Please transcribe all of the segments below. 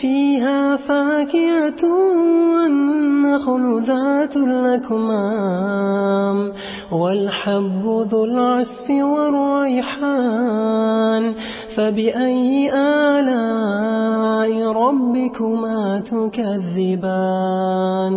فيها فاكهة والنخل ذات الأكمام والحب ذو العسف والريحان فبأي آلاء ربكما تكذبان؟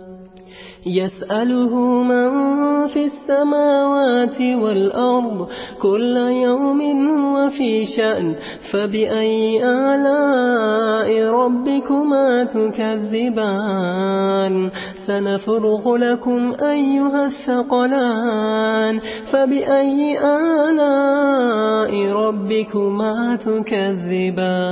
يسأله من في السماوات والأرض كل يوم هو في شأن فبأي آلاء ربكما تكذبان؟ سنفرغ لكم أيها الثقلان فبأي آلاء ربكما تكذبان؟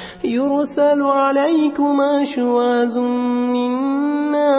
يرسل عليكما شواز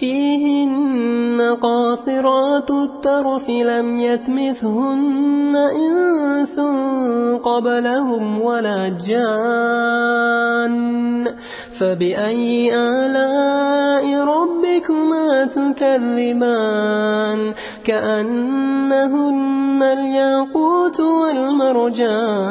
فيهن قاصرات الترف لم يتمثهن إنس قبلهم ولا جان فبأي آلاء ربكما تكذبان؟ كأنهن الياقوت والمرجان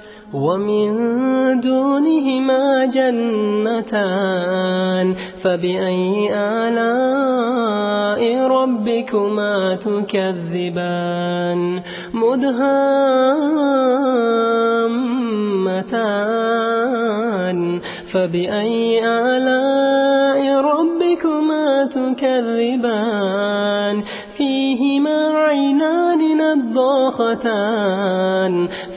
ومن دونهما جنتان فبأي آلاء ربكما تكذبان؟ مدهامتان. فبأي آلاء ربكما تكذبان؟ فيهما عينان نضاختان.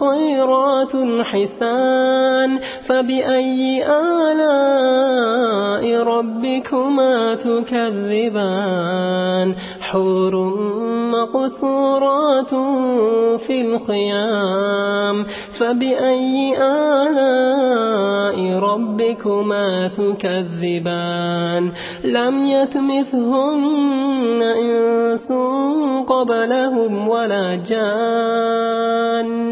خيرات حسان فبأي آلاء ربكما تكذبان حور مقصورات في الخيام فبأي آلاء ربكما تكذبان لم يتمثهن إنس قبلهم ولا جان